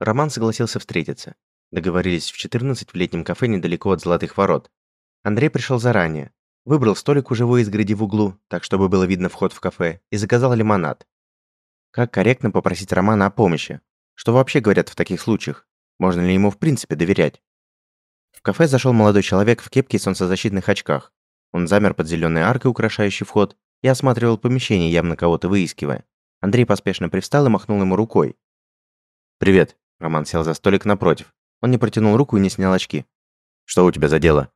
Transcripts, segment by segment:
Роман согласился встретиться. Договорились в 14 в летнем кафе недалеко от Золотых ворот. Андрей пришел заранее. Выбрал столик у живой изгороди в углу, так чтобы было видно вход в кафе, и заказал лимонад. Как корректно попросить Романа о помощи? Что вообще говорят в таких случаях? Можно ли ему в принципе доверять? В кафе зашел молодой человек в кепке и солнцезащитных очках. Он замер под зеленой аркой, украшающей вход, и осматривал помещение, явно кого-то выискивая. Андрей поспешно привстал и махнул ему рукой. «Привет», – Роман сел за столик напротив. Он не протянул руку и не снял очки. «Что у тебя за дело?»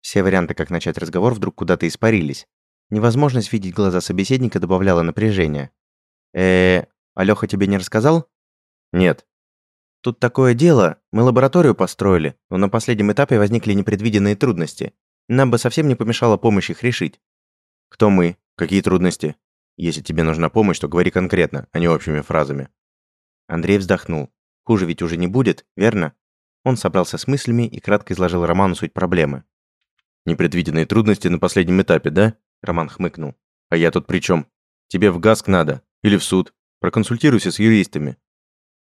Все варианты, как начать разговор, вдруг куда-то испарились. Невозможность видеть глаза собеседника добавляла напряжения. э Алёха тебе не рассказал?» «Нет». «Тут такое дело. Мы лабораторию построили, но на последнем этапе возникли непредвиденные трудности. Нам бы совсем не помешала помощь их решить». «Кто мы? Какие трудности?» «Если тебе нужна помощь, то говори конкретно, а не общими фразами». Андрей вздохнул. Хуже ведь уже не будет, верно? Он собрался с мыслями и кратко изложил Роману суть проблемы. «Непредвиденные трудности на последнем этапе, да?» Роман хмыкнул. «А я тут при чем? Тебе в ГАСК надо? Или в суд? Проконсультируйся с юристами».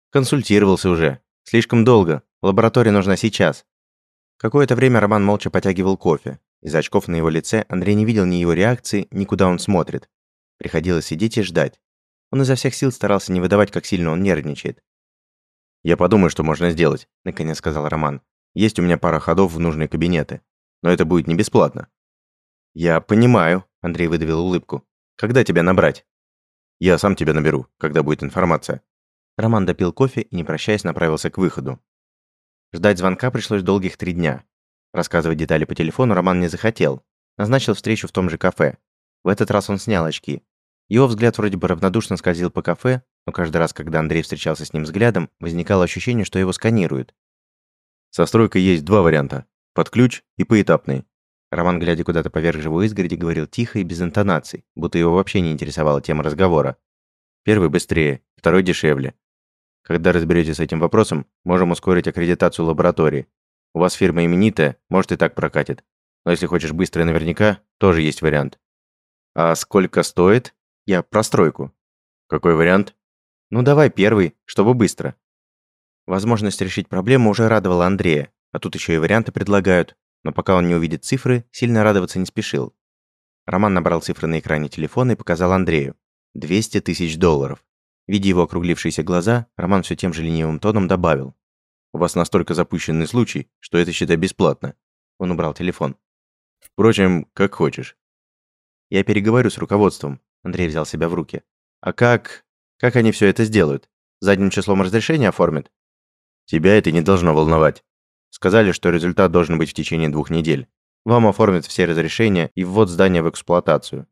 «Консультировался уже. Слишком долго. Лаборатория нужна сейчас». Какое-то время Роман молча потягивал кофе. Из очков на его лице Андрей не видел ни его реакции, ни куда он смотрит. Приходилось сидеть и ждать. Он изо всех сил старался не выдавать, как сильно он нервничает. «Я подумаю, что можно сделать», – наконец сказал Роман. «Есть у меня пара ходов в нужные кабинеты. Но это будет не бесплатно». «Я понимаю», – Андрей выдавил улыбку. «Когда тебя набрать?» «Я сам тебя наберу, когда будет информация». Роман допил кофе и, не прощаясь, направился к выходу. Ждать звонка пришлось долгих три дня. Рассказывать детали по телефону Роман не захотел. Назначил встречу в том же кафе. В этот раз он снял очки. Его взгляд вроде бы равнодушно скользил по кафе, но каждый раз, когда Андрей встречался с ним взглядом, возникало ощущение, что его сканируют. Со стройкой есть два варианта. Под ключ и поэтапный. Роман, глядя куда-то поверх живой изгороди, говорил тихо и без интонаций, будто его вообще не интересовала тема разговора. Первый быстрее, второй дешевле. Когда разберетесь с этим вопросом, можем ускорить аккредитацию лаборатории. У вас фирма именитая, может и так прокатит. Но если хочешь быстро и наверняка, тоже есть вариант. А сколько стоит? Я про стройку. Какой вариант? Ну давай первый, чтобы быстро. Возможность решить проблему уже радовала Андрея, а тут еще и варианты предлагают, но пока он не увидит цифры, сильно радоваться не спешил. Роман набрал цифры на экране телефона и показал Андрею. 200 тысяч долларов. Видя его округлившиеся глаза, Роман все тем же ленивым тоном добавил. «У вас настолько запущенный случай, что это считай бесплатно». Он убрал телефон. «Впрочем, как хочешь». «Я переговорю с руководством», – Андрей взял себя в руки. «А как...» Как они все это сделают? Задним числом разрешения оформят? Тебя это не должно волновать. Сказали, что результат должен быть в течение двух недель. Вам оформят все разрешения и ввод здания в эксплуатацию.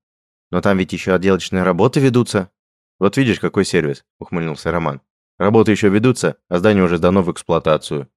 Но там ведь еще отделочные работы ведутся. Вот видишь, какой сервис, ухмыльнулся Роман. Работы еще ведутся, а здание уже сдано в эксплуатацию.